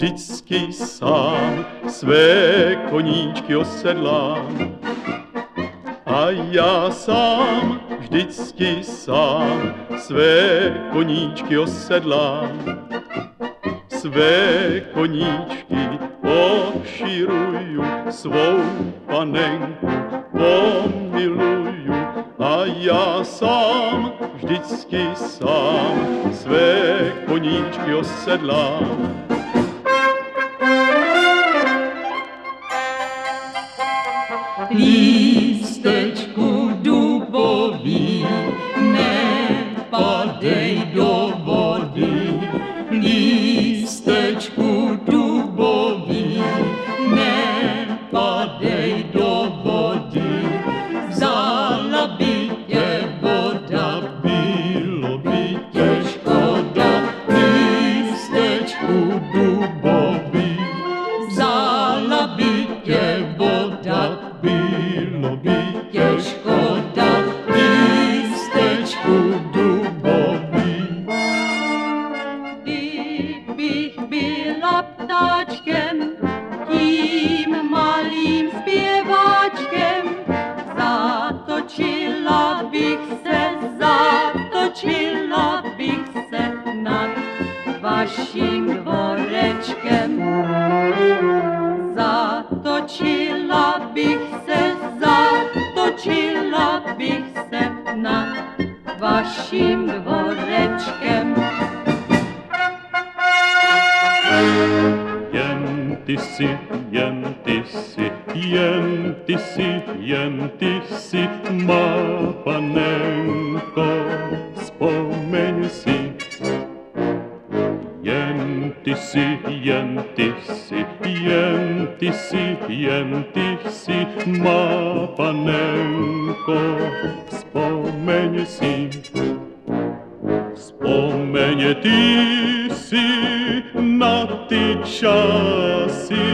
vždycky sám, své koníčky osedlám. A já sám, vždycky sám, své koníčky osedlám. Své koníčky oširuju, svou panenku pomiluju. A já sám, vždycky sám, své koníčky osedlám. E. byla ptáčkem, tím malým zpěváčkem, zatočila bych se, zatočila bych se nad vaším dvorečkem. Zatočila bych se, zatočila bych se nad vaším dvorečkem. Jentisi, jentisi, jentisi, jentisi, ma panenko, wspomeń si. Wspomenie ty si na ty czasy,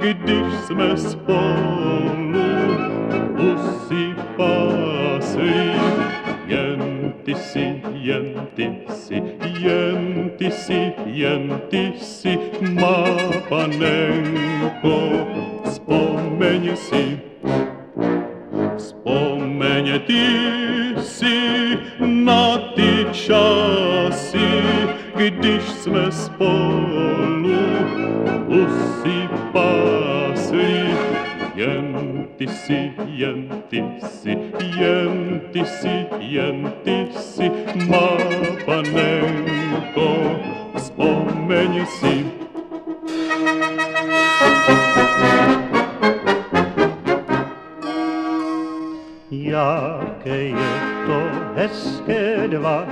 gdyż sme spolu usipasy. Jen ty si, má panenko, vzpomeň si. Vzpomeň ty si na ty časy, když jsme spolu usy pásli. Jen ty si, jen ty si, jen ty si, jen ty si, má panenko, vzpomeň si. Jaké je to hezké dva,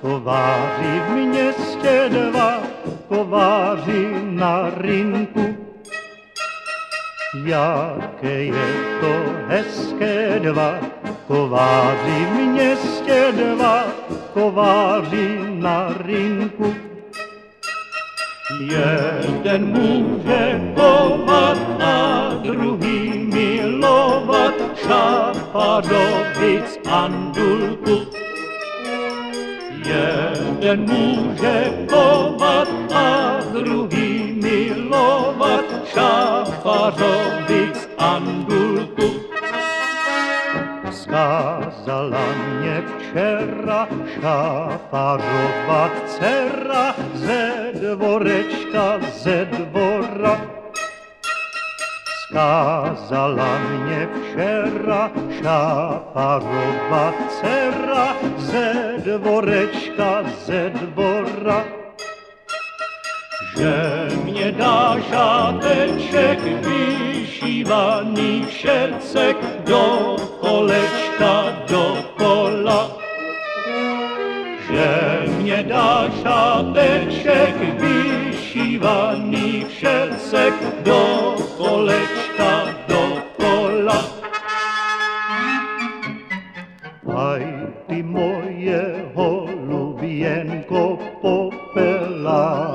kováři v městě dva, kováři na rinku. Jaké je to hezké dva, kováři v městě dva, kováři na rinku. Jeden může kovat a druhý milovat šapadovic andulku. Jeden může kovat a druhý milovat šafařovic andulku. Skázala mě včera šafářova dcera ze dvorečka, ze dvora. Skázala mě včera šafářova dcera ze dvorečka, ze dvora že mě dá šáteček vyšívaný šercek do kolečka mě dá šáteček vyšívaný šercek do kolečka do kola. Aj ty moje holuběnko popelává.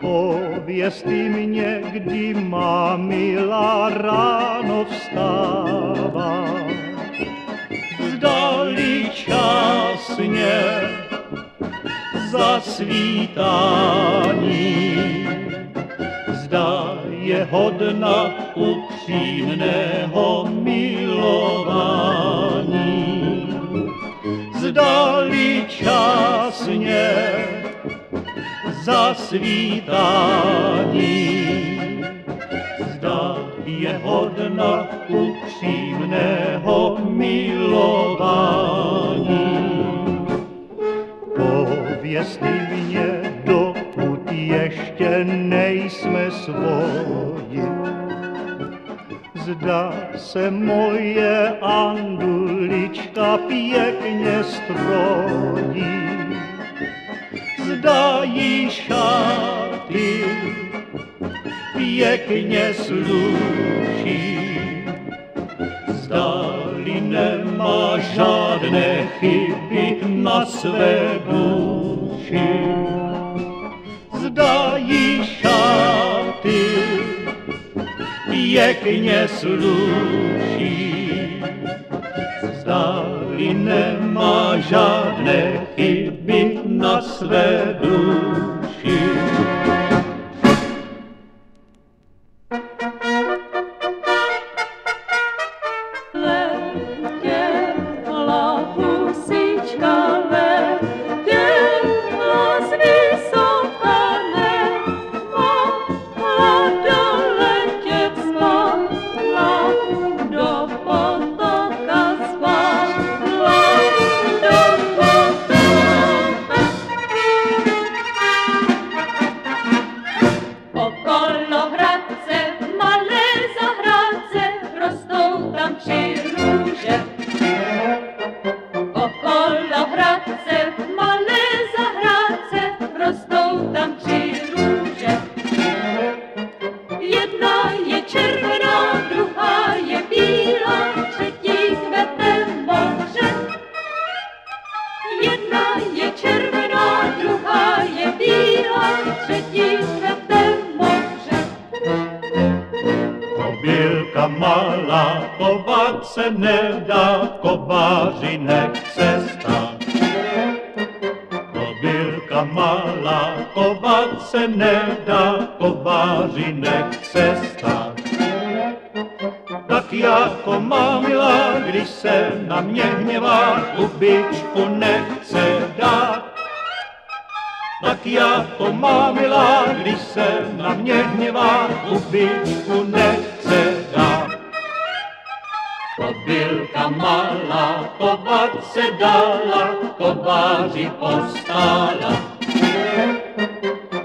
Pověz ty mě, kdy má milá ráno vstává. Zdali časně zasvítání. Zda je hodna upřímného milování. Zdali časně zasvítání. Zda je hodna upřímného milování. Povězte mě, dokud ještě nejsme svoji. Zda se moje andulička pěkně strojí. Zda jí šaty pěkně sluší. Zdali nemá žádné chyby na své duši. Zda jí šaty pěkně sluší. Zdali nemá žádné chyby na své duši. Kobylka malá, kovat se nedá, kováři nechce stát. Kobylka malá, kovat se nedá, kováři nechce stát. Tak jako má milá, když se na mě hněvá, ubičku nechce dát. Tak jako má milá, když se na mě hněvá, ubičku nechce dát. Kobylka malá, kovat se dala, kováři postála.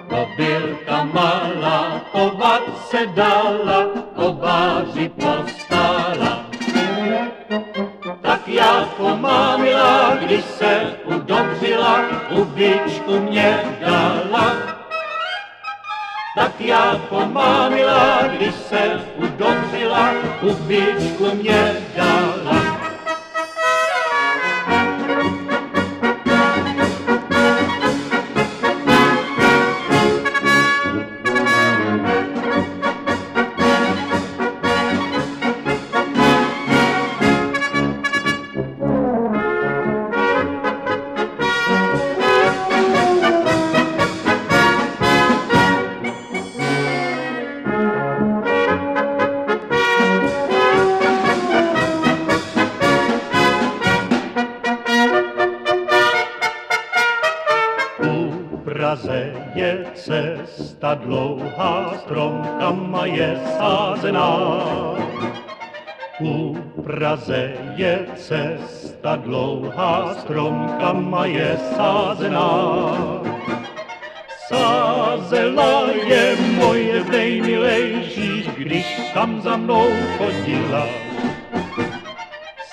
Kobylka malá, kovat se dala, kováři postála. Tak jako má milá, když se udobřila, ubičku mě dala. Tak má milá, když se udobřila, ubičku mě dala. Praze je cesta dlouhá, stromkama je sázená. U Praze je cesta dlouhá, stromkama je sázená. Sázela je moje nejmilejší, když tam za mnou chodila.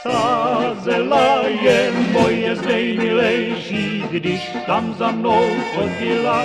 Sázela je moje nejmilejší, když tam za mnou chodila.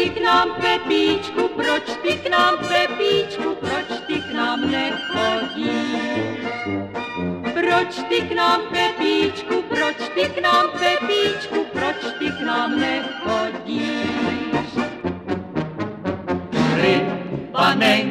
ty k nám, Pepíčku, proč ty k nám, Pepíčku, proč ty k nám nechodíš? Proč ty k nám, Pepíčku, proč ty k nám, Pepíčku, proč ty k nám nechodíš? Rybanenka